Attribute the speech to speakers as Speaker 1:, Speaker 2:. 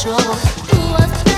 Speaker 1: trouble.